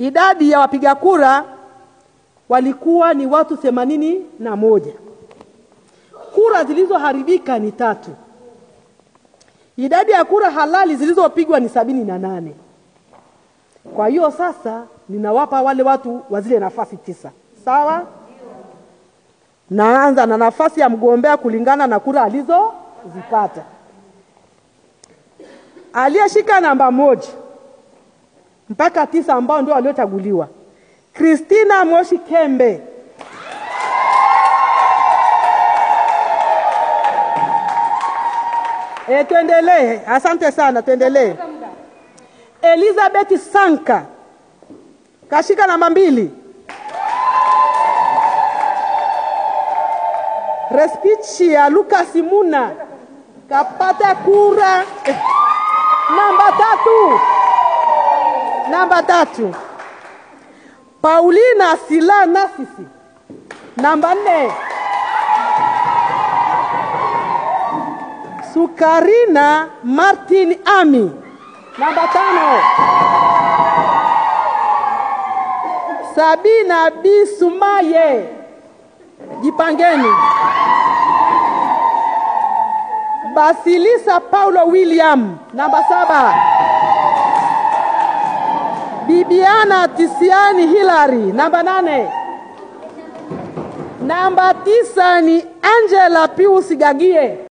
idadi ya wapiga kura walikuwa ni watu themanini na moja. Kura zilizoharibika ni tatu. Idadi ya kura halali zilizopigwa ni sabini na nane. Kwa hiyo sasa ninawapa wale watu wa zile nafasi tisa, sawa? Naanza na nafasi ya mgombea kulingana na kura alizozipata. Aliyeshika namba moja mpaka tisa ambao ndio waliochaguliwa, kristina Moshi Kembe. E, tuendelee. Asante sana, tuendelee. Elizabeth Sanka kashika namba mbili. ya Lucas Muna kapata kura namba tatu, namba tatu. Paulina Sila Nasisi namba nne. Sukarina Martin Ami namba tano. Sabina Bisumaye, jipangeni. Basilisa Paulo William namba saba. Bibiana Tisiani Hilary namba nane. Namba tisa ni Angela Pius Gagie.